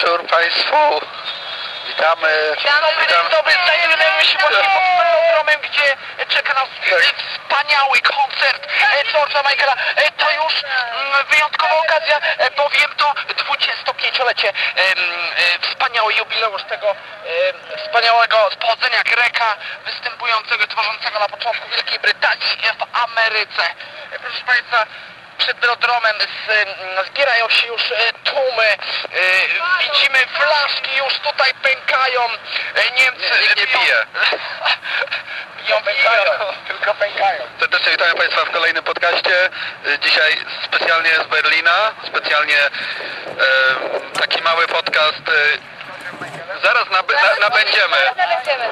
wieczór Państwu. Witamy. Dobry, dobry, znajdujemy się właśnie pod velodromem, gdzie czeka nas Tak. wspaniały koncert e, George'a Michaela. E, To już mm, wyjątkowa okazja, e, bowiem to 25-lecie em, e, wspaniały jubileusz tego wspaniałego pochodzenia Greka, występującego, tworzącego na początku Wielkiej Brytanii w Ameryce. E, Proszę Państwa, przed velodromem z, mm, zbierają się już e, tłumy, e, widzimy flaszki już tutaj pękają, e, Niemcy Nie, nikt nie pije. biją, pękają, tylko pękają. Serdecznie witamy Państwa w kolejnym podcaście. Dzisiaj specjalnie z Berlina. Specjalnie e, taki mały podcast. Zaraz nab na, nabędziemy.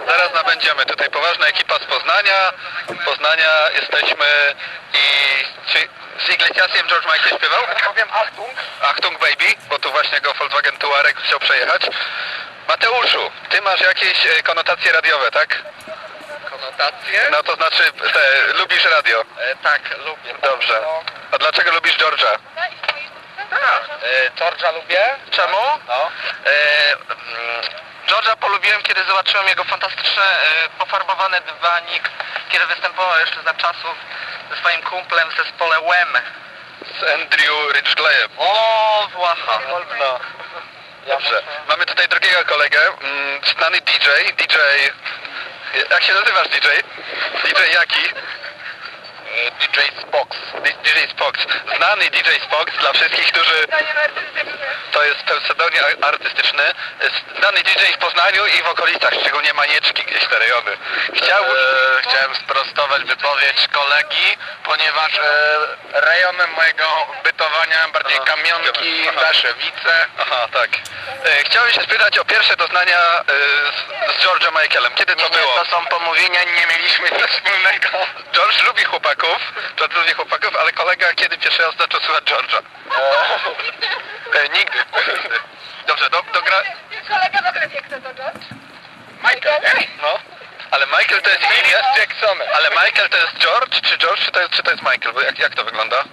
Zaraz nabędziemy. Tutaj poważna ekipa z Poznania. Poznania jesteśmy i... Z Iglesiasem George Michael śpiewał? Powiem Achtung. Achtung baby, bo tu właśnie go Volkswagen Tuareg chciał przejechać. Mateuszu, ty masz jakieś e, konotacje radiowe, tak? Konotacje? No to znaczy, te, lubisz radio. E, tak, lubię. Dobrze. A dlaczego lubisz George'a? Tak. E, George'a lubię. Czemu? No. E, mm, George'a polubiłem, kiedy zobaczyłem jego fantastyczny, e, pofarbowany dywanik, kiedy występował jeszcze za czasów ze swoim kumplem w zespole Wem. Z Andrew Ridgelyem. O, Włacha. No. Dobrze. Mamy tutaj drugiego kolegę, mm, znany DJ. DJ... Jak się nazywasz DJ? DJ jaki? E, DJ Spox. DJ Spox. Znany DJ Spox dla wszystkich, którzy... To jest pseudonim artystyczny. Znany DJ w Poznaniu i w okolicach, szczególnie Manieczki, gdzieś te rejony. Chciał... E, chciałem sprostować wypowiedź kolegi, ponieważ e, rejonem mojego bytowania bardziej Aha. kamionki. Daszewice. Aha, tak. E, chciałem się spytać o pierwsze doznania e, z, z George'em Michaelem. Kiedy to Nie, nie, było? to są pomówienia, nie mieliśmy nic wspólnego. George lubi chłopaków, George lubi chłopaków, ale kolega kiedy pierwszy raz zaczął słuchać George'a? E, nigdy. Dobrze, do, do gra... Kolega okresie, kto to George? Michael, nie? No. Ale Michael to jest imię? Jest Jacksonem. Ale Michael to jest George, czy George, czy to jest, czy to jest Michael? Bo jak, jak to wygląda?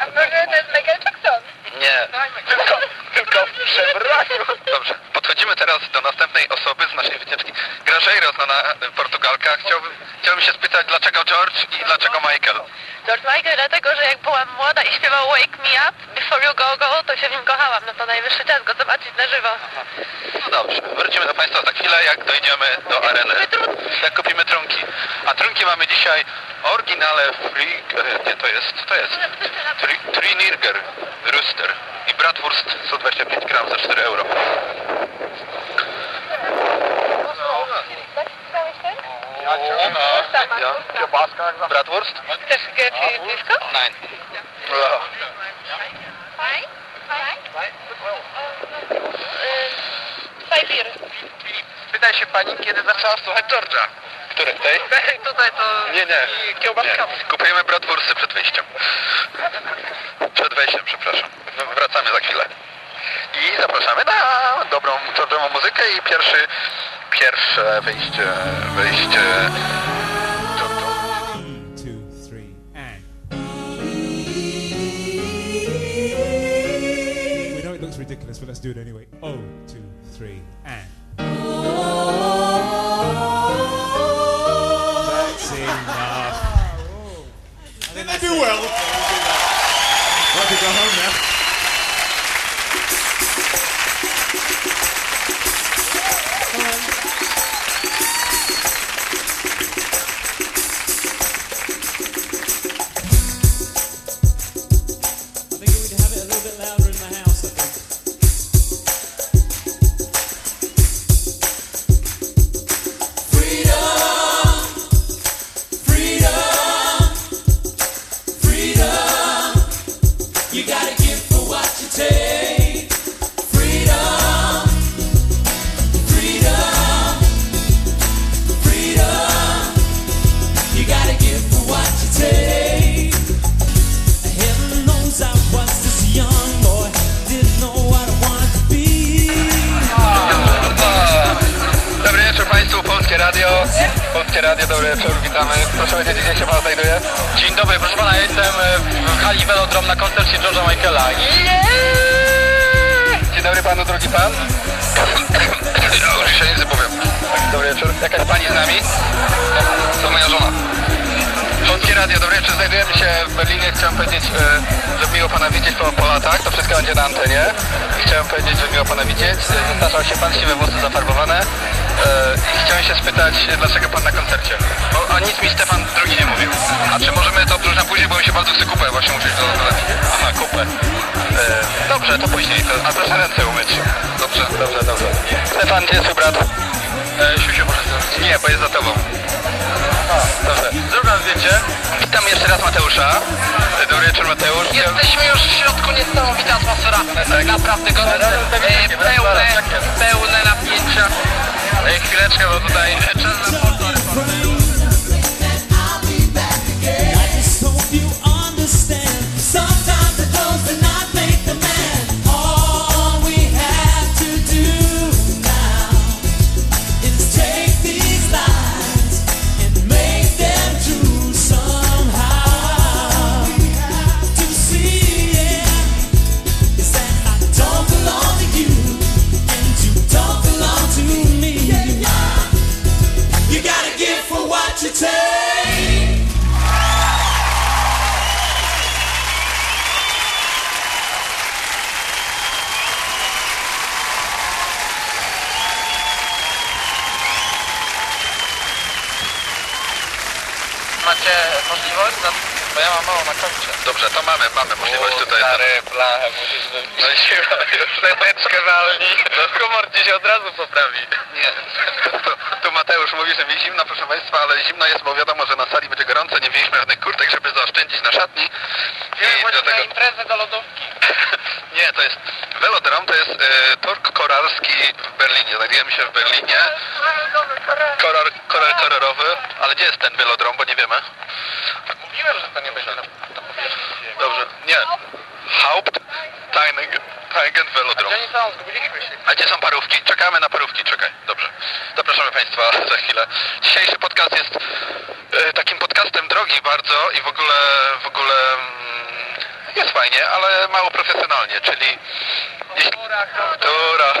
A może to jest Michael Jackson? Nie. Tylko, tylko w przebraniu. Dobrze. Podchodzimy teraz do następnej osoby z naszej wycieczki. Grażeiro, znana e, Portugalka. Chciałbym, chciałbym się spytać, dlaczego George i dlaczego Michael? George Michael dlatego, że jak byłam młoda i śpiewał Wake Me Up, Before You Go Go, to się w nim kochałam. No to najwyższy czas go zobaczyć na żywo. No dobrze. Wrócimy do Państwa za chwilę, jak dojdziemy do areny. Jak kupimy trunki. A trunki mamy dzisiaj oryginale Free... Nie, to jest... To jest... Tri- Trinirger Rooster i Bratwurst 125 gram za 4 euro. Ja. Kiełbaska jak zawsze. Bratwurst? Chcesz grać blisko? Nein. Faj? Faj? Fajbir. Spytaj się pani, kiedy zaczęła słuchać George'a. Który? Tej? Tutaj to... Nie, nie. Nie. Kupujemy bratwursty przed wyjściem. Przed wejściem, przepraszam. Wracamy za chwilę. I zapraszamy na dobrą, dobrą muzykę i pierwszy, pierwsze wejście, Polskie Radio, dobry wieczór, witamy. Proszę powiedzieć, gdzie się Pan znajduje? Dzień dobry, proszę pana, jestem e, w hali Velodrom na koncercie George'a Michaela. Dzień dobry panu, drogi pan. Już się nic nie powiem. Dobry wieczór. Jakaś pani z nami? To moja żona. Polskie Radio, dobry wieczór. Znajdujemy się w Berlinie. Chciałem powiedzieć, e, że miło pana widzieć po, po latach. To wszystko będzie na antenie. Chciałem powiedzieć, że miło pana widzieć. E, Zestarzał się pan, siwe włosy zafarbowane. E, I chciałem się spytać, e, dlaczego pan na koncercie? Bo, a nic mi Stefan drugi nie mówił. A czy możemy to obróć na później, bo mi się bardzo chce kupę właśnie uczyć do dolepić. Aha, kupę. E, dobrze, to później. To, a proszę ręce umyć. Dobrze, dobrze, dobrze. Stefan, gdzie jest twój brat? E, Siusiu, może zrobić. Nie, bo jest za tobą. Dobrze. Zrób nam zdjęcie. Witam jeszcze raz Mateusza. Dobry wieczór Mateusz. Jesteśmy już w środku, niesamowita atmosfera. Naprawdę gorące, e, pełne, pełne napięcia. Ik klets wat bij. Dobrze, to mamy, mamy możliwość tutaj. Stary, blachę, musisz No i się już Teczkę walni. No humor ci się od razu poprawi. Nie. Tu, tu Mateusz mówi, że mi zimno, proszę Państwa, ale zimno jest, bo wiadomo, że na sali będzie gorąco, nie wzięliśmy żadnych kurtek, żeby zaoszczędzić na szatni. I do na tego... imprezę do lodówki. Nie, to jest Velodrom, to jest e, tork koralski w Berlinie. Znajdujemy się w Berlinie. Koral, koral kolorowy, ale gdzie jest ten velodrom, bo nie wiemy. Mówiłem, że to nie będzie na, na powierzchni ziemi. Dobrze, nie. Haupt Teigen Velodrom. Gdzie oni są? Zgubiliśmy się. A gdzie są parówki? Czekamy na parówki, czekaj. Dobrze. Zapraszamy Państwa za chwilę. Dzisiejszy podcast jest e, takim podcastem drogi bardzo i w ogóle, w ogóle mm, jest fajnie, ale mało profesjonalnie, czyli jeśli... Tura.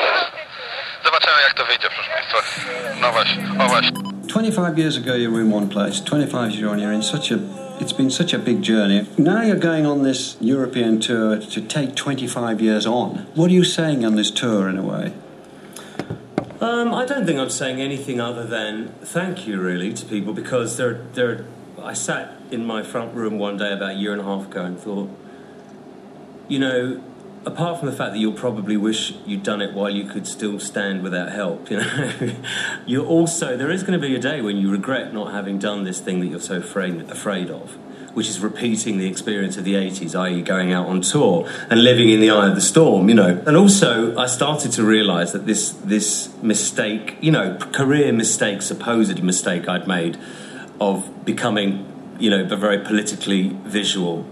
Zobaczymy jak to wyjdzie, proszę Państwa. No właśnie, o właśnie. 25 years ago, you were in one place. 25 years on, you're in such a. It's been such a big journey. Now you're going on this European tour to take 25 years on. What are you saying on this tour, in a way? Um, I don't think I'm saying anything other than thank you, really, to people because they're they're. I sat in my front room one day about a year and a half ago and thought, you know, apart from the fact that you'll probably wish you'd done it while you could still stand without help, you know, you're also there is going to be a day when you regret not having done this thing that you're so afraid afraid of. Which is repeating the experience of the 80s, i.e., going out on tour and living in the eye of the storm, you know. And also, I started to realise that this this mistake, you know, career mistake, supposed mistake I'd made of becoming, you know, very politically visual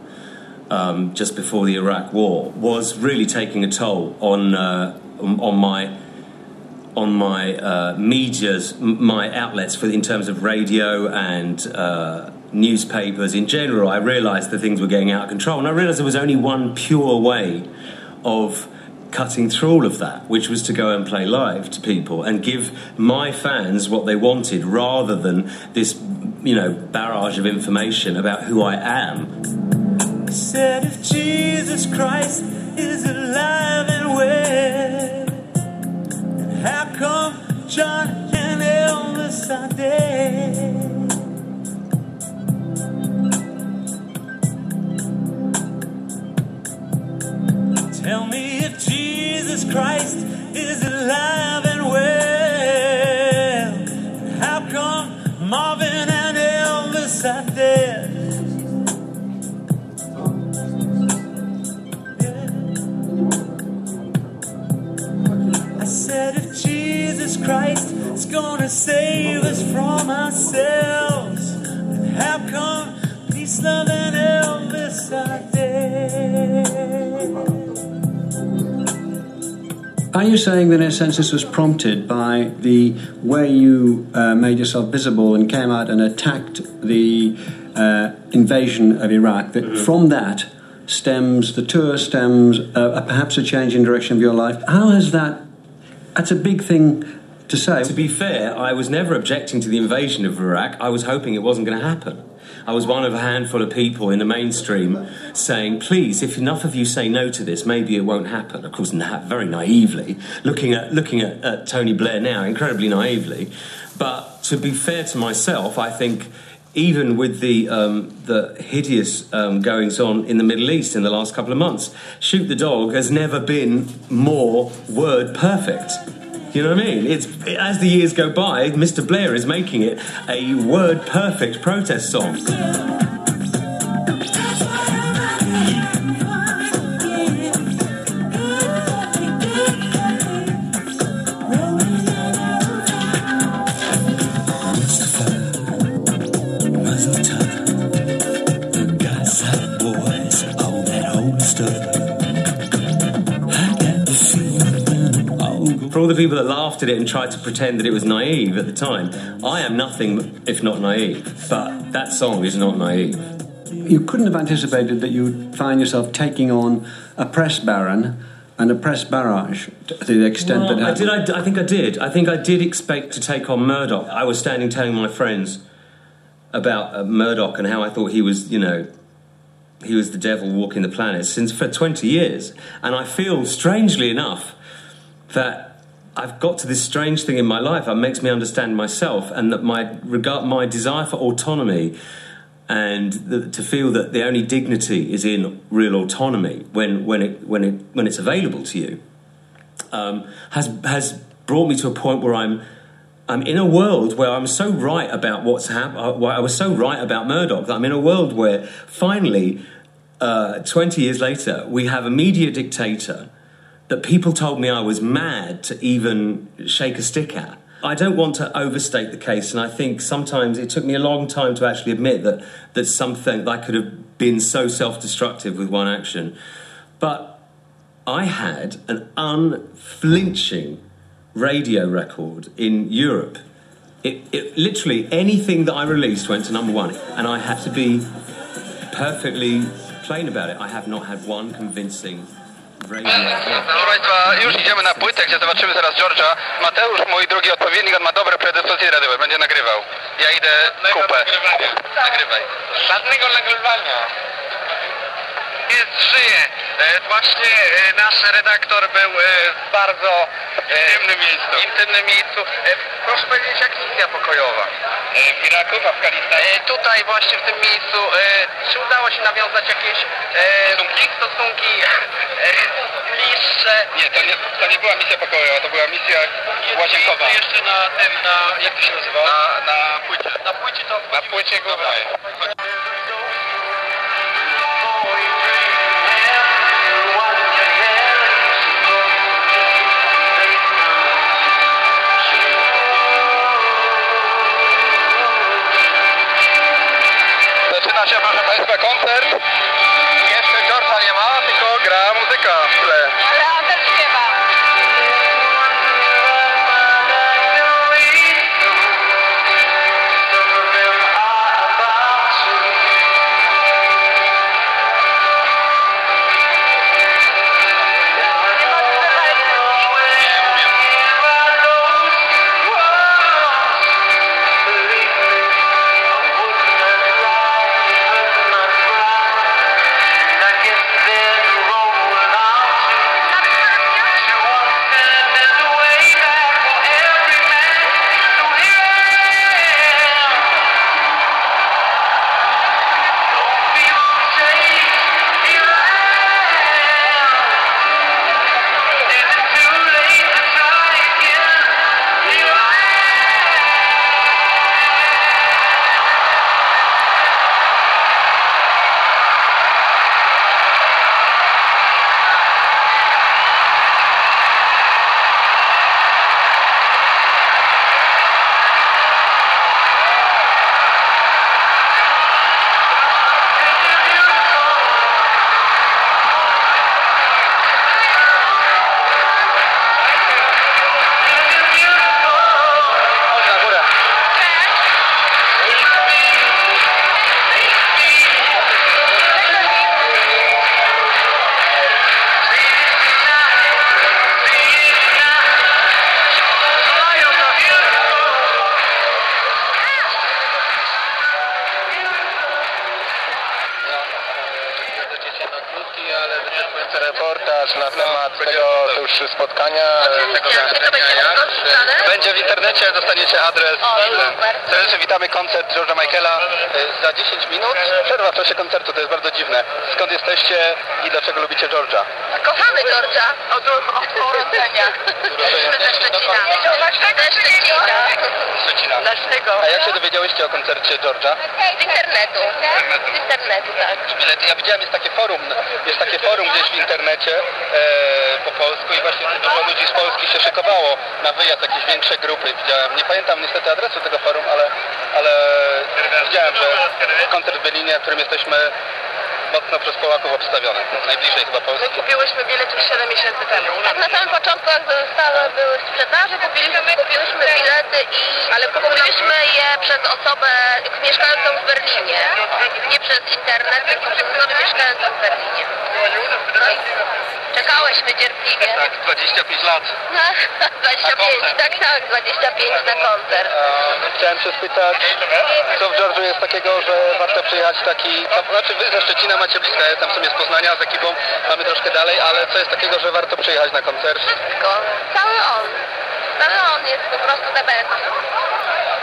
um, just before the Iraq War was really taking a toll on uh, on my on my uh, media's my outlets for in terms of radio and uh, newspapers in general. I realised that things were getting out of control, and I realised there was only one pure way of cutting through all of that, which was to go and play live to people and give my fans what they wanted, rather than this you know barrage of information about who I am. Said if Jesus Christ is alive and well, how come John and Elvis are dead? Tell me if Jesus Christ gonna save us from ourselves, then how come peace, love, and Elvis are dead? Are you saying that, in a sense, this was prompted by the way you uh, made yourself visible and came out and attacked the uh, invasion of Iraq? That from that, stems, the tour stems, uh, perhaps a change in direction of your life. How has that? That's a big thing to say. To be fair, I was never objecting to the invasion of Iraq. I was hoping it wasn't going to happen. I was one of a handful of people in the mainstream saying, please, if enough of you say no to this, maybe it won't happen. Of course, na- very naively, looking at, looking at, at Tony Blair now, incredibly naively. But to be fair to myself, I think even with the, um, the hideous um, goings on in the Middle East in the last couple of months, Shoot the Dog has never been more word perfect. You know what I mean? It's as the years go by, Mr. Blair is making it a word perfect protest song. The people that laughed at it and tried to pretend that it was naive at the time, I am nothing if not naive. But that song is not naive. you couldn't have anticipated that you'd find yourself taking on a press baron and a press barrage to the extent Well, that I did. I, I think I did. I think I did expect to take on Murdoch. I was standing telling my friends about uh, Murdoch and how I thought he was, you know, he was the devil walking the planet since for 20 years. And I feel, strangely enough, that I've got to this strange thing in my life that makes me understand myself, and that my regard, my desire for autonomy, and the, to feel that the only dignity is in real autonomy when when it when it when it's available to you, um, has has brought me to a point where I'm. I'm in a world where I'm so right about what's happened. I was so right about Murdoch that I'm in a world where finally, uh, 20 years later, we have a media dictator that people told me I was mad to even shake a stick at. I don't want to overstate the case, and I think sometimes it took me a long time to actually admit that that something that I could have been so self-destructive with one action. But I had an unflinching radio record in Europe. It, it literally anything that I released went to number one, and I had to be perfectly plain about it. I have not had one convincing radio. Proszę Państwa, już idziemy na płytę, gdzie zobaczymy zaraz George'a. Mateusz, mój drugi odpowiednik, on ma dobre predyspozycje radiowe, będzie nagrywał. Ja idę kupę. Nagrywaj. Żadnego nagrywania. Jest, żyje. E, właśnie e, nasz redaktor był e, w bardzo intymnym miejscu. Intymnym miejscu. Proszę powiedzieć, jak misja pokojowa? W Iraku, w Afganistanie? Tutaj właśnie w tym miejscu. Czy udało się nawiązać jakieś stosunki, stosunki bliższe? Nie, to nie, to nie była misja pokojowa, to była misja łazienkowa. jeszcze na tym, na, jak to się nazywa? Na, na płycie. Na płycie to... Na płycie głównej. Się, proszę Państwa, koncert. Jeszcze George'a nie ma, tylko gra muzyka w tle. Serdecznie witamy koncert George'a Michaela y, za 10 minut. Przerwa w czasie koncertu, to jest bardzo dziwne. Skąd jesteście i dlaczego lubicie George'a? Kochamy Georgia od, od urodzenia. Ze Szczecina. Ze Szczecina. Szczecina. Dlaczego? A jak się dowiedziałyście o koncercie George'a? Z internetu. Z internetu, tak. Bilety. Ja widziałem, jest takie forum, jest takie forum gdzieś w internecie e, po polsku i właśnie dużo ludzi z Polski się szykowało na wyjazd, jakieś większe grupy. Widziałem, nie pamiętam niestety adresu tego forum, ale, ale widziałem, że koncert w Berlinie, w którym jesteśmy mocno przez Polaków obstawiony. Najbliżej chyba Polski. Kupiłyśmy bilet już 7 miesięcy temu. Tak na samym początku, jak zostały były sprzedaży, kupiliśmy, kupiłyśmy bilety i... Ale kupiliśmy je przez osobę mieszkającą w Berlinie. Nie przez internet, tylko przez osobę mieszkającą w Berlinie. No i czekałyśmy cierpliwie. Tak, 25 lat. No, 25, tak, tak, 25 na koncert. A, Chciałem się spytać, co w Georgiu jest takiego, że warto przyjechać taki... To znaczy wy ze Szczecina macie blisko, ja jestem w sumie z Poznania, z ekipą mamy troszkę dalej, ale co jest takiego, że warto przyjechać na koncert? Wszystko, cały on. Cały on jest po prostu the best.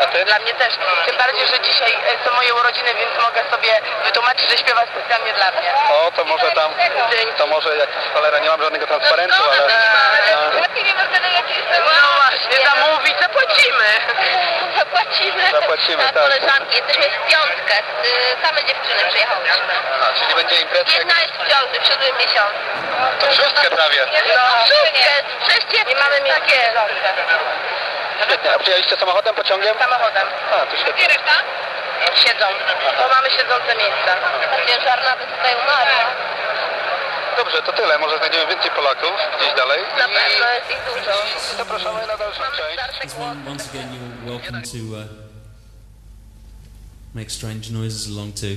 A ty? Dla mnie też. Tym bardziej, że dzisiaj e, są moje urodziny, więc mogę sobie wytłumaczyć, że śpiewa specjalnie dla mnie. O, to może tam, to może jakiś cholera, nie mam żadnego transparentu, ale... No właśnie, zamówić, zapłacimy. Zapłacimy. Zapłacimy, Na tak. koleżanki. Jesteśmy w piątkę. y, Same dziewczyny przyjechałyśmy. Aha, czyli będzie imprezka Jedna jest w ciąży, w siódmym miesiącu. To szóstkę prawie. No, szóstkę, sześć Nie mamy miejsca. Świetnie, a przyjechaliście samochodem, pociągiem? Samochodem. A, to świetnie. Siedzą. Bo mamy siedzące miejsca. Ciężarna by tutaj umarła. Dobrze, to tyle, może znajdziemy więcej Polaków gdzieś dalej. Na pewno jest ich dużo. Zapraszamy na dalszą część. Once, once again, you're welcome to uh, make strange noises along to.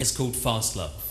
It's called Fastlove.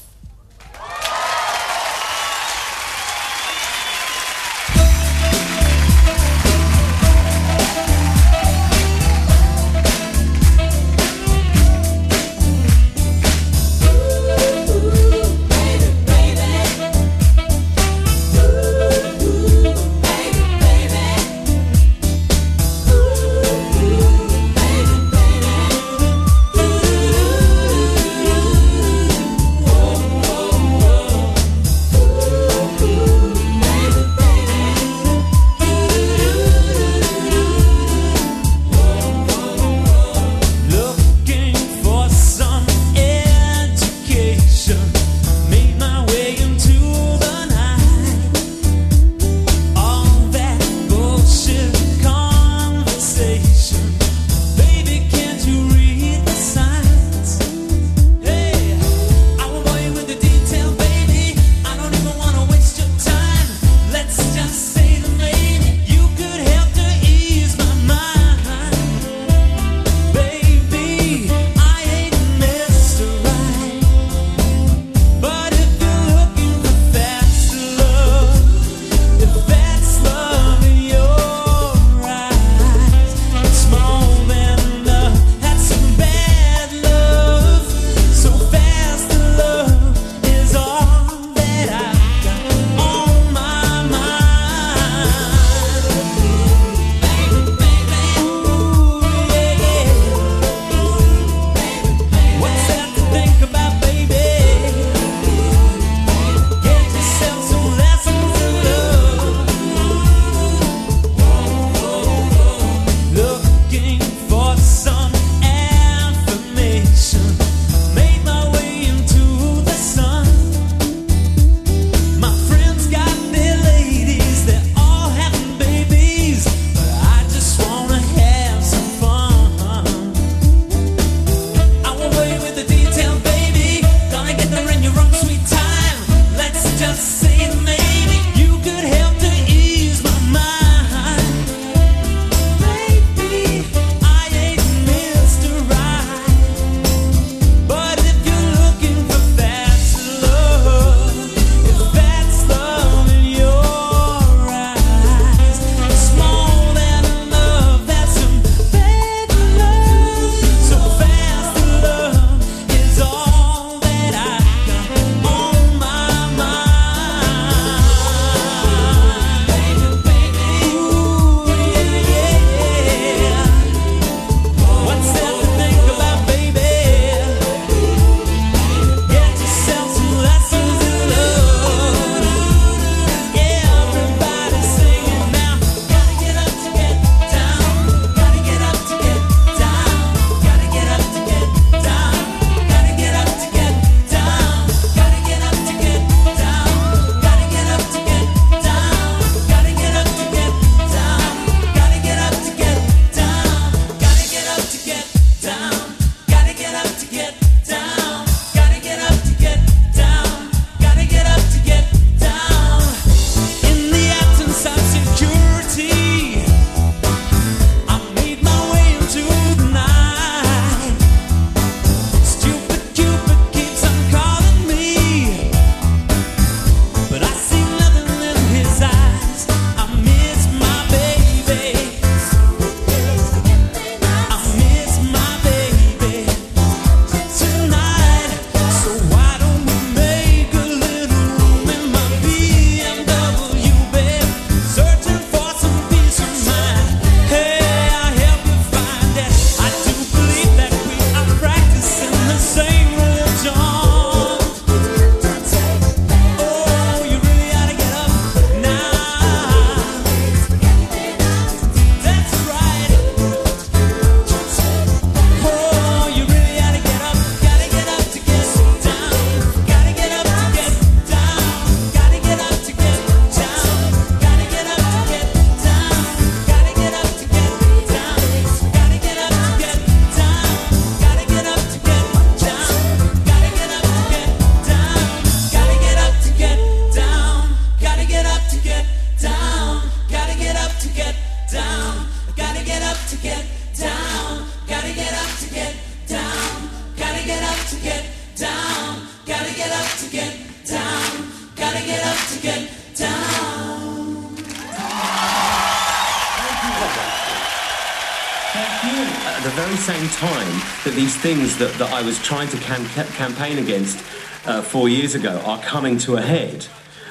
That, that I was trying to cam- campaign against uh, four years ago are coming to a head.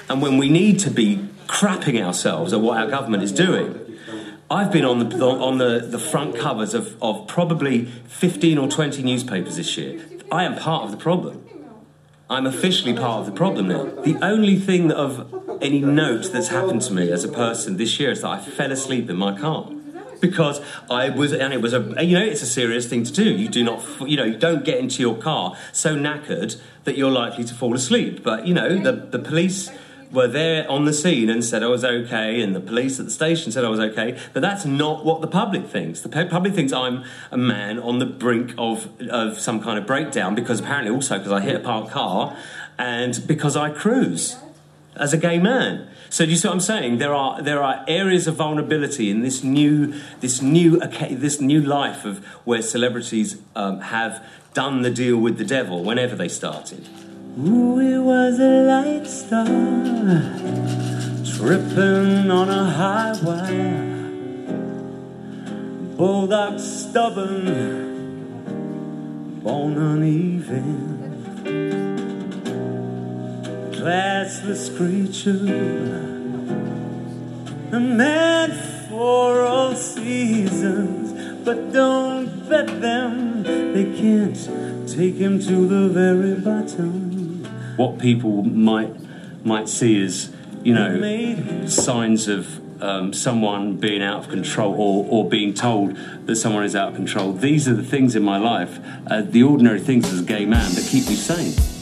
And when we need to be crapping ourselves at what our government is doing, I've been on the on the, the front covers of, of probably 15 or 20 newspapers this year. I am part of the problem. I'm officially part of the problem now. The only thing of any note that's happened to me as a person this year is that I fell asleep in my car. Because I was, and it was a, you know, it's a serious thing to do. You do not, you know, you don't get into your car so knackered that you're likely to fall asleep. But, you know, the, the police were there on the scene and said I was okay, and the police at the station said I was okay. But that's not what the public thinks. The public thinks I'm a man on the brink of, of some kind of breakdown because apparently also because I hit a parked car and because I cruise as a gay man. So do you see what I'm saying? There are there are areas of vulnerability in this new this new this new life of where celebrities um, have done the deal with the devil whenever they started. Ooh, it was a light star tripping on a high wire. Bulldog stubborn, born uneven. Classless creature, a man for all seasons, but don't bet them, they can't take him to the very bottom. What people might might see as, you know, signs of um, someone being out of control or, or being told that someone is out of control. These are the things in my life, uh, the ordinary things as a gay man that keep me sane.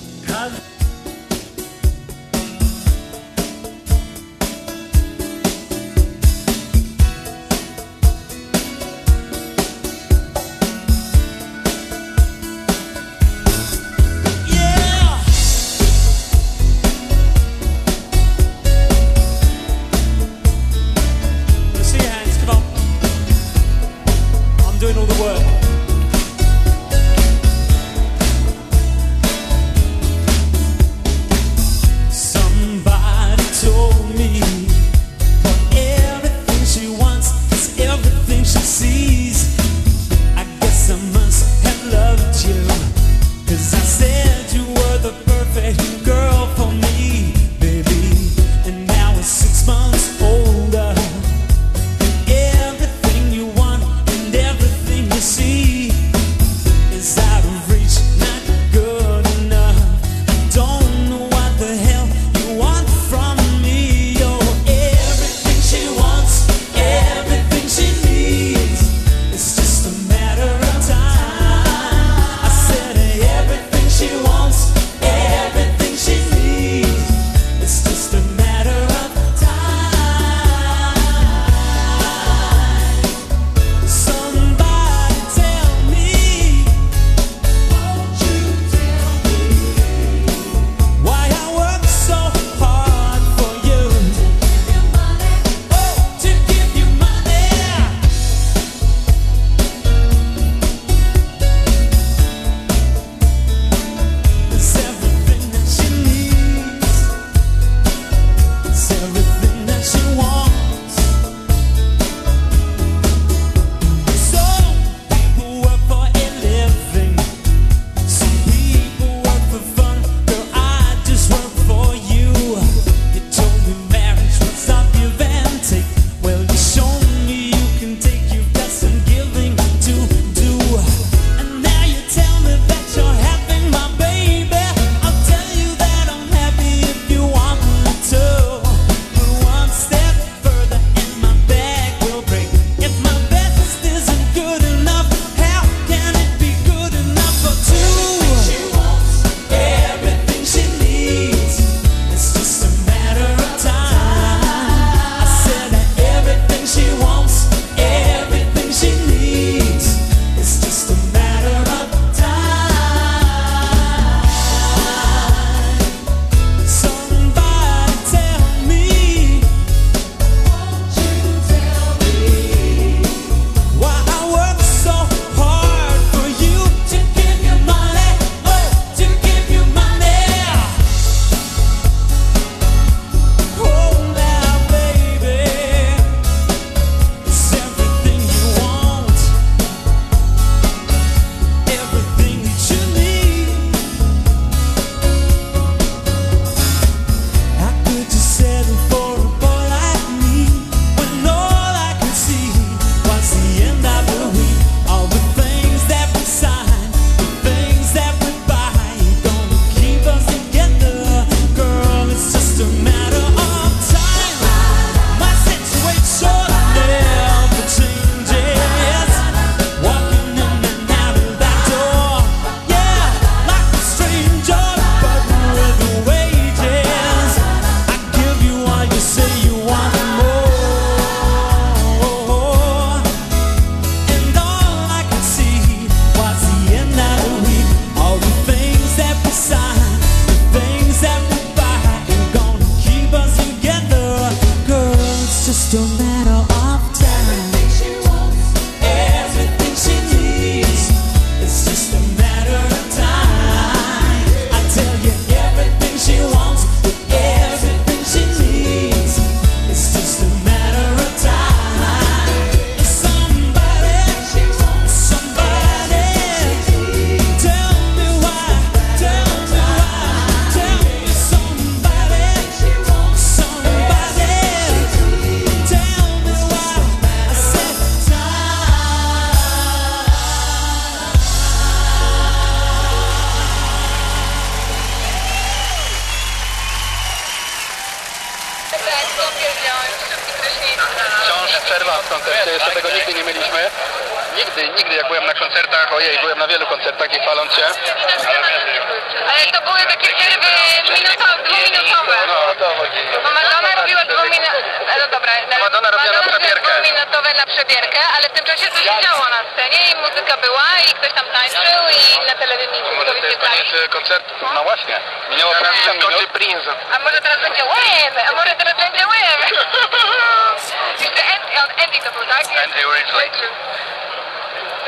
I ktoś tam tańczył i na telewizji Może to jest koniec e, koncertu? No właśnie. Minęło 50 minut. Prince. A może teraz będzie łeb, a może teraz będzie łeb. Jeszcze Andy to był, tak? Andy Ridgely.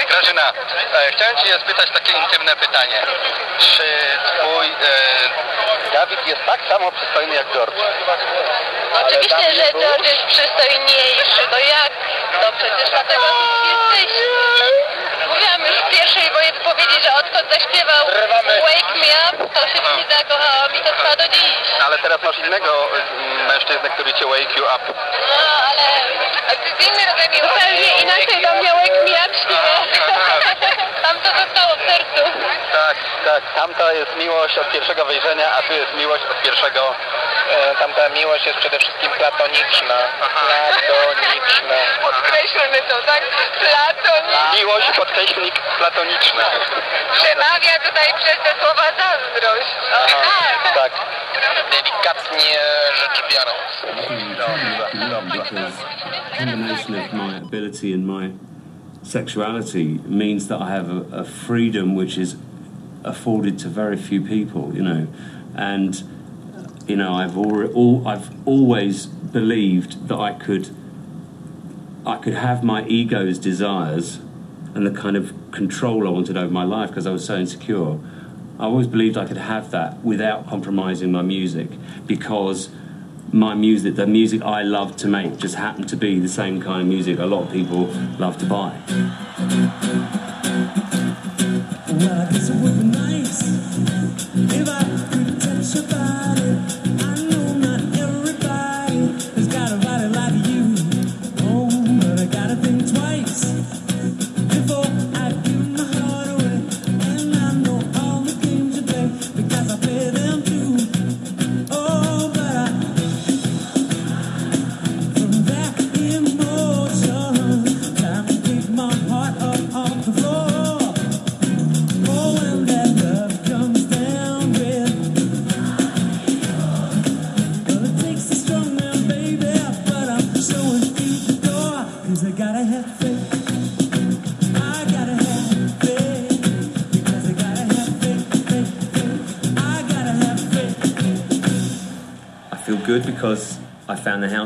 Grażyna, e, chciałem Cię spytać takie intymne pytanie. Czy Twój e, Dawid jest tak samo przystojny jak George? Oczywiście, że George jest przystojniejszy. No jak? No przecież dlatego jesteś. Mówiłam już w pierwszej mojej wypowiedzi, że odkąd zaśpiewał Wake Me Up, to się w nim zakochałam i to trwa do dziś. Ale teraz masz innego mm, mężczyznę, który Cię wake you up. No ale a ty z innym rodzajem zupełnie inaczej do mnie Wake Me Up śpiewa. Tam to zostało w sercu. Tak, tak. Tamta jest miłość od pierwszego wejrzenia, a tu jest miłość od pierwszego... E, tamta miłość jest przede wszystkim platoniczna. Platoniczna. Podkreślmy to, tak? Platonik. Miłość, podkreślnik platoniczny. Przemawia tutaj przez te słowa zazdrość. Tak. Tak. Delikatnie rzecz biorąc. combination of my ability and my sexuality means that I have a, a freedom which is afforded to very few people, you know, and you know I've already, all, I've always believed that I could I could have my ego's desires and the kind of control I wanted over my life because I was so insecure. I always believed I could have that without compromising my music because my music, the music I love to make, just happened to be the same kind of music a lot of people love to buy. If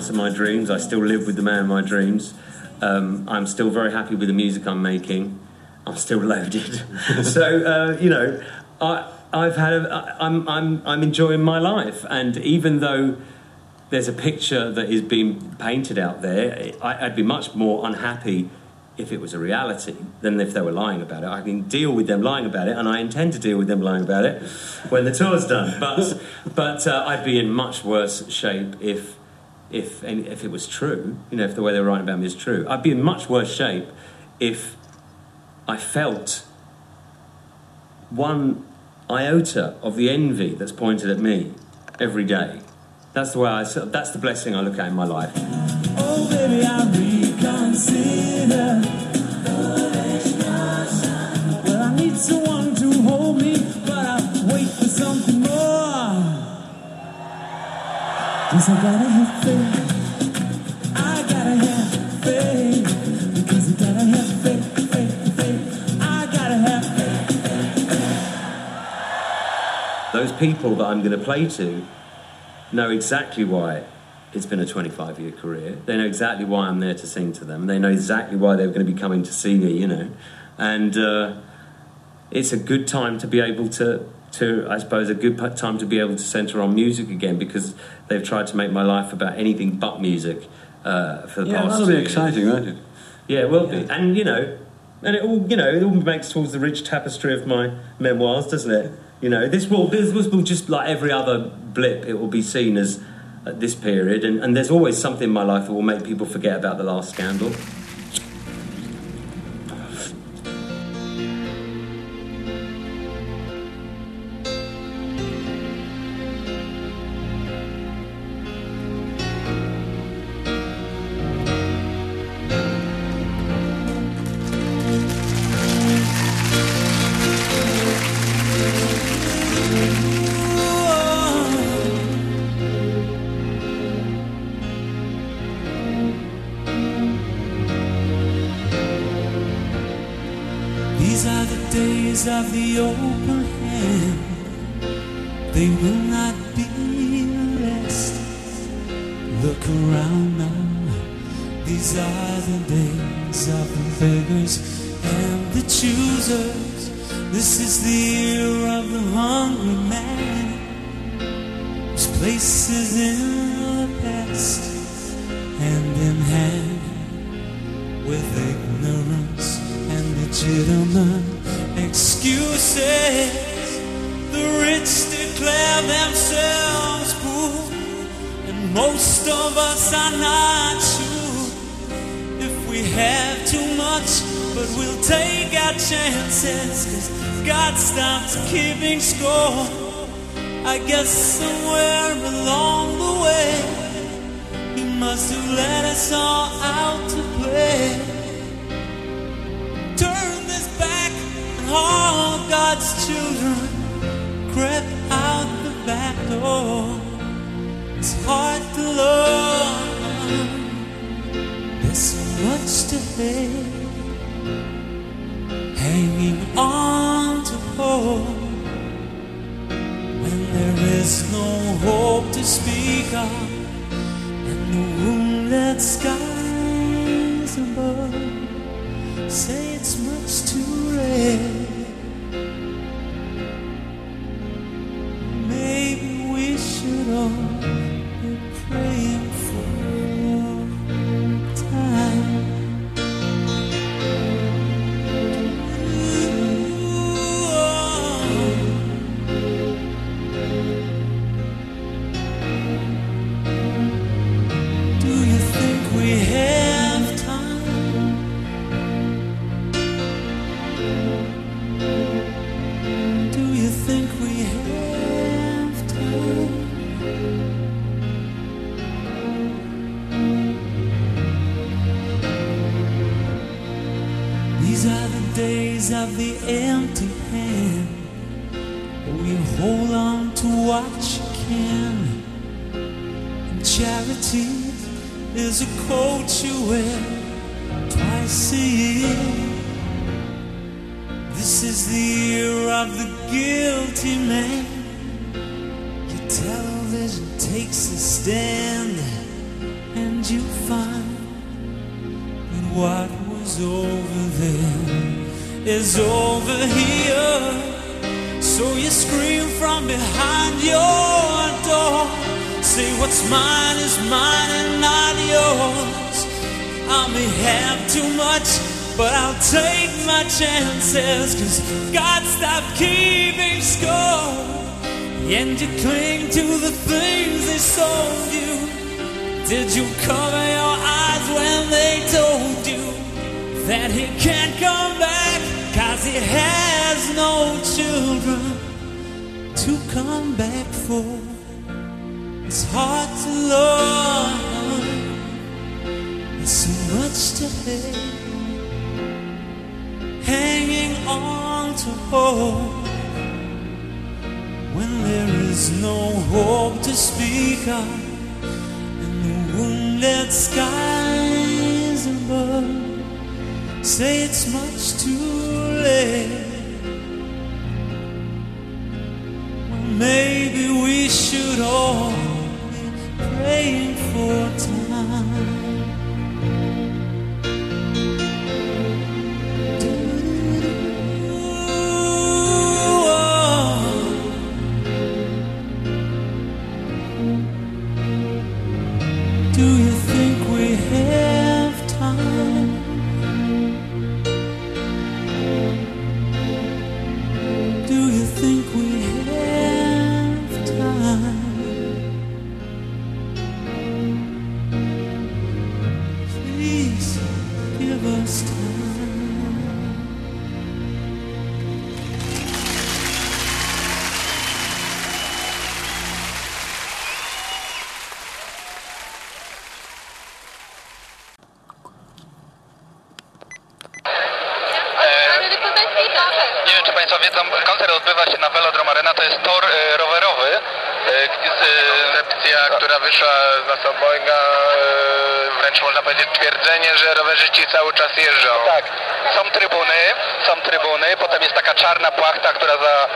house of my dreams. I still live with the man of my dreams. Um, I'm still very happy with the music I'm making. I'm still loaded. so uh, you know, I, I've had. A, I, I'm, I'm, I'm enjoying my life, and even though there's a picture that is being painted out there, I, I'd be much more unhappy if it was a reality than if they were lying about it. I can deal with them lying about it, and I intend to deal with them lying about it when the tour's done. But but uh, I'd be in much worse shape if if if it was true. You know, if the way they were writing about me is true, I'd be in much worse shape if I felt one iota of the envy that's pointed at me every day. That's the way I. That's the blessing I look at in my life. Oh, baby, I reconsider. Well, I need someone to hold me, but I wait for something more. I gotta have people that I'm going to play to know exactly why it's been a 25 year career. They know exactly why I'm there to sing to them. They know exactly why they're going to be coming to see me, you know. And uh, it's a good time to be able to, to, I suppose, a good time to be able to centre on music again because they've tried to make my life about anything but music uh, for the Yeah, past that'll two be years. exciting, won't it? Yeah, it will be. And, you know, and it all, you know, it all makes towards the rich tapestry of my memoirs, doesn't it? You know, this will, this will just like every other blip, it will be seen as at this period. And, and there's always something in my life that will make people forget about the last scandal. They will on to hope when there is no hope to speak of, and the moonlit skies above say it's much too late. Maybe we should all Say what's mine is mine and not yours. I may have too much, but I'll take my chances. Cause God stopped keeping score. And you cling to the things they sold you. Did you cover your eyes when they told you that he can't come back? Cause he has no children to come back for. It's hard to love, it's so much to hate, hanging on to hope. When there is no hope to speak of, and the wounded skies above say it's much too late. Well, maybe we should all praying for time. Wyszła z nas obojga, e, wręcz można powiedzieć twierdzenie, że rowerzyści cały czas jeżdżą. Tak, są trybuny, są trybuny, potem jest taka czarna płachta, która za,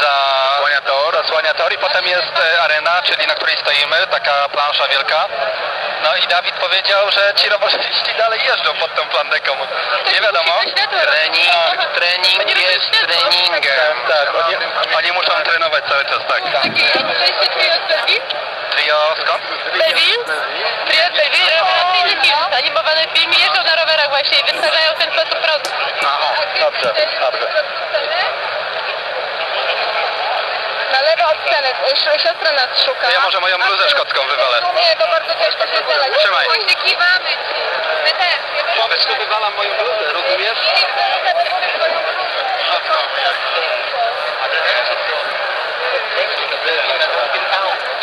za Zasłania tor. zasłania tor i potem jest e, arena, czyli na której stoimy, taka plansza wielka. No i Dawid powiedział, że ci rowerzyści dalej jeżdżą pod tą plandeką. Nie wiadomo. Trening, trening jest treningiem. Tak, oni, oni muszą trenować cały czas, tak. tak. Trio skąd? Belleville? Z Belleville, rewelacyjny film, animowany film i jeżdżą na rowerach właśnie i wytwarzają ten sposób produkt. Aha, dobrze, dobrze. Na lewo od sceny, siostra nas szuka. To ja może moją bluzę szkocką wywalę. Nie, bo bardzo ciężko się znaleźć. Trzymaj. Właśnie kiwamy. My też. Powiedz, wywalam moją bluzę, rozumiesz?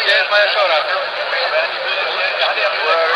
今天发现校长给我们准备了一门语。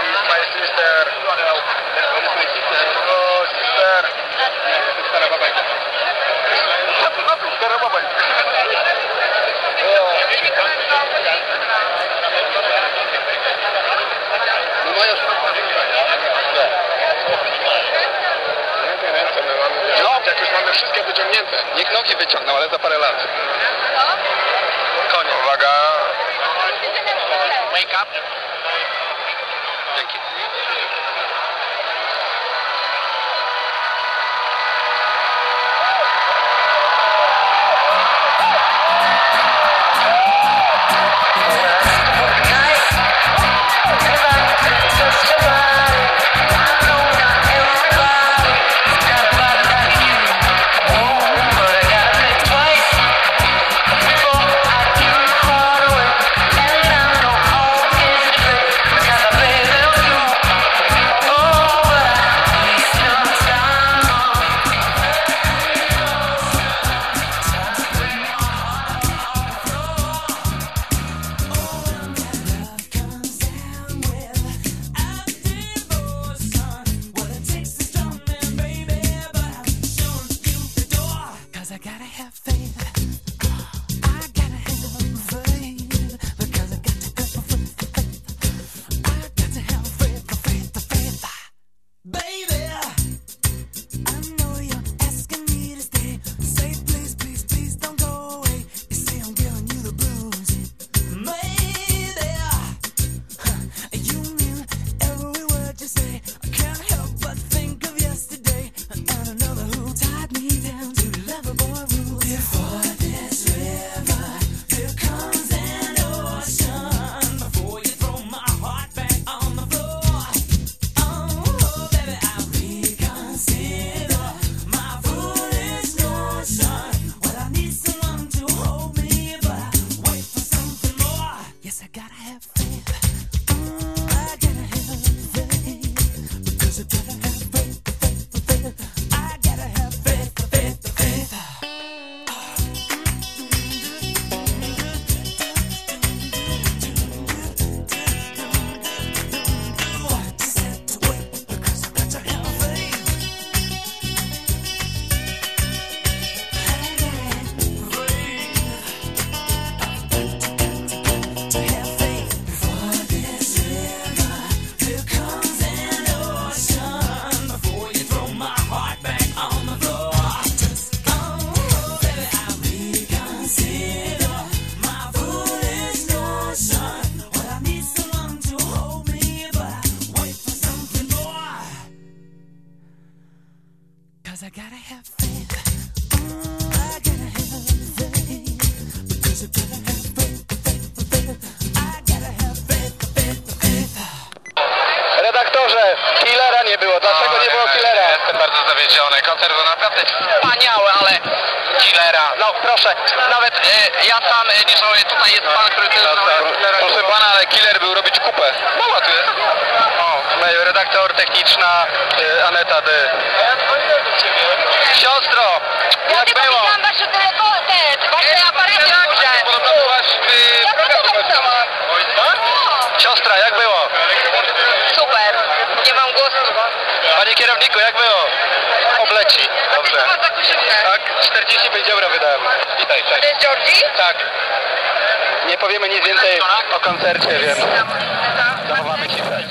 Wake up. Killera nie było. Dlaczego nie było killera? Jestem bardzo zawiedziony. Koncert był naprawdę Wspaniały, ale killera. No proszę, nawet e, ja sam e, nie żałuję. Tutaj jest pan, który też Proszę pana, ale killer był robić kupę. Mała tu jest. O, redaktor techniczna y, Aneta D. Siostro, jak było? wasze telefony, Panie kierowniku, jak było? Obleci. Dobrze. Tak, 45 euro wydałem. Witaj, cześć. jest Georgie? Tak. Nie powiemy nic więcej o koncercie, więc zachowamy ciszę.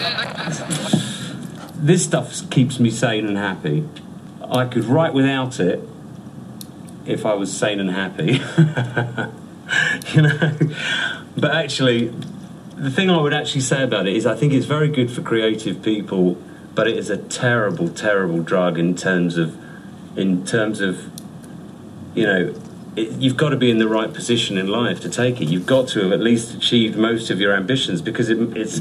this stuff keeps me sane and happy. I could write without it if I was sane and happy. you know? But actually, the thing I would actually say about it is I think it's very good for creative people, but it is a terrible, terrible drug in terms of, in terms of, you know, it, you've got to be in the right position in life to take it. You've got to have at least achieved most of your ambitions because it, it's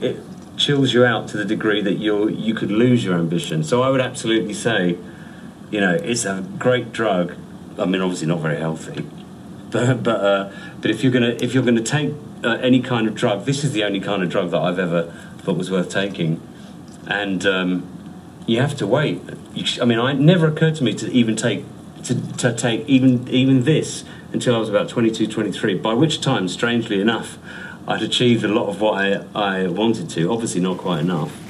it chills you out to the degree that you you could lose your ambition. So I would absolutely say, you know, it's a great drug. I mean, obviously not very healthy, but but uh, but if you're gonna if you're gonna take uh, any kind of drug, this is the only kind of drug that I've ever thought was worth taking, and um, you have to wait. Sh- I mean, it never occurred to me to even take to, to take even even this until I was about 22, 23, by which time, strangely enough, I'd achieved a lot of what I, I wanted to. Obviously, not quite enough.